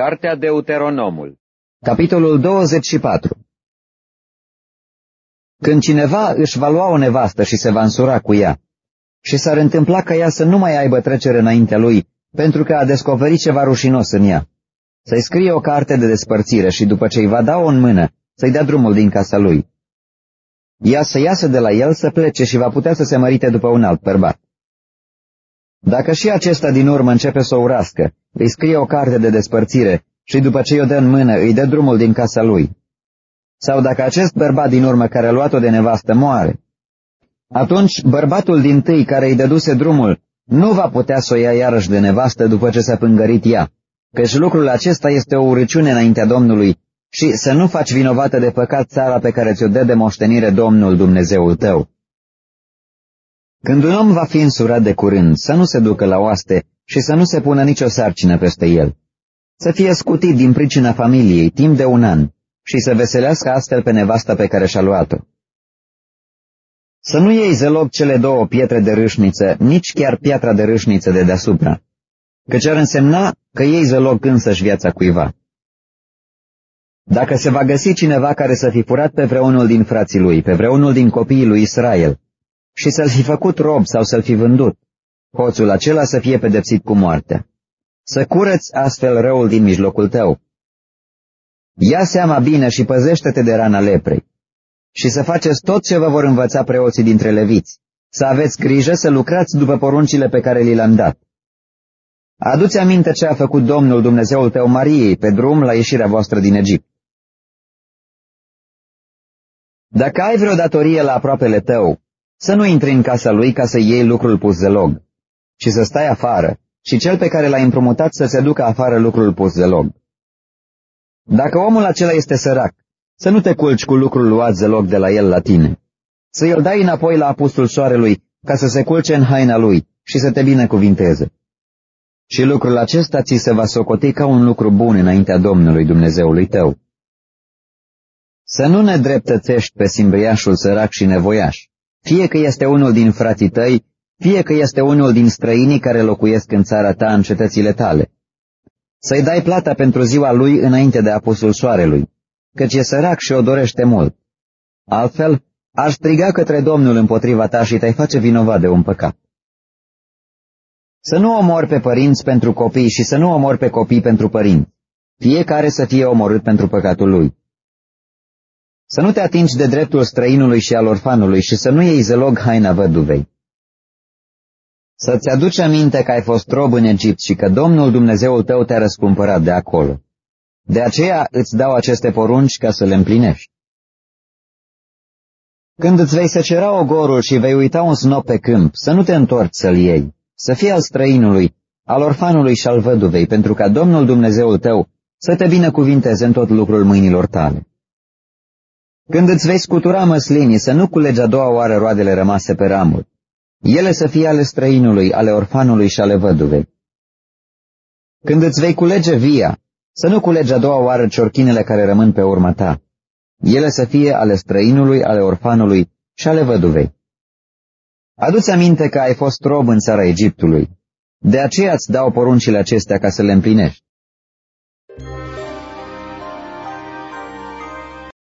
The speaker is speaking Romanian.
Cartea Deuteronomul Capitolul 24 Când cineva își va lua o nevastă și se va însura cu ea, și s-ar întâmpla ca ea să nu mai aibă trecere înaintea lui, pentru că a descoperit ceva rușinos în ea, să-i scrie o carte de despărțire și după ce îi va da-o în mână, să-i dea drumul din casa lui. Ea să iasă de la el, să plece și va putea să se mărite după un alt bărbat. Dacă și acesta din urmă începe să o urască, îi scrie o carte de despărțire și după ce o dă în mână, îi dă drumul din casa lui. Sau dacă acest bărbat din urmă care a luat-o de nevastă moare, atunci bărbatul din tâi care îi dăduse drumul nu va putea să o ia iarăși de nevastă după ce s-a pângărit ea, căci lucrul acesta este o urăciune înaintea Domnului și să nu faci vinovată de păcat țara pe care ți-o dă de moștenire Domnul Dumnezeul tău. Când un om va fi însurat de curând, să nu se ducă la oaste și să nu se pună nicio sarcină peste el. Să fie scutit din pricina familiei timp de un an și să veselească astfel pe nevasta pe care și-a luat-o. Să nu iei zeloc cele două pietre de râșniță, nici chiar piatra de râșniță de deasupra, căci ar însemna că iei zeloc însăși viața cuiva. Dacă se va găsi cineva care să fi furat pe vreunul din frații lui, pe vreunul din copiii lui Israel, și să-l fi făcut rob sau să-l fi vândut, hoțul acela să fie pedepsit cu moartea. Să curăți astfel răul din mijlocul tău. Ia seama bine și păzește-te de rana leprei. Și să faceți tot ce vă vor învăța preoții dintre leviți. Să aveți grijă să lucrați după poruncile pe care li le-am dat. Aduți aminte ce a făcut Domnul Dumnezeul tău Mariei pe drum la ieșirea voastră din Egipt. Dacă ai vreo datorie la aproapele tău, să nu intri în casa lui ca să iei lucrul pus de log, ci să stai afară și cel pe care l-ai împrumutat să se ducă afară lucrul pus de log. Dacă omul acela este sărac, să nu te culci cu lucrul luat de log de la el la tine. Să îl dai înapoi la apustul soarelui ca să se culce în haina lui și să te binecuvinteze. Și lucrul acesta ți se va socoti ca un lucru bun înaintea Domnului Dumnezeului tău. Să nu ne dreptățești pe simbriașul sărac și nevoiaș, fie că este unul din frații tăi, fie că este unul din străinii care locuiesc în țara ta, în cetățile tale. Să-i dai plata pentru ziua lui înainte de apusul soarelui, căci e sărac și o dorește mult. Altfel, ar striga către Domnul împotriva ta și te-ai face vinovat de un păcat. Să nu omori pe părinți pentru copii și să nu omori pe copii pentru părinți, fiecare să fie omorât pentru păcatul lui. Să nu te atingi de dreptul străinului și al orfanului și să nu iei zelog haina văduvei. Să-ți aduci aminte că ai fost rob în Egipt și că Domnul Dumnezeul tău te-a răscumpărat de acolo. De aceea îți dau aceste porunci ca să le împlinești. Când îți vei secera ogorul și vei uita un snop pe câmp, să nu te întorci să-l iei, să fie al străinului, al orfanului și al văduvei, pentru ca Domnul Dumnezeul tău să te binecuvinteze în tot lucrul mâinilor tale. Când îți vei scutura măslinii, să nu culegi a doua oară roadele rămase pe ramuri. Ele să fie ale străinului, ale orfanului și ale văduvei. Când îți vei culege via, să nu culegi a doua oară ciorchinele care rămân pe urma ta. Ele să fie ale străinului, ale orfanului și ale văduvei. Adu-ți aminte că ai fost rob în țara Egiptului. De aceea îți dau poruncile acestea ca să le împlinești.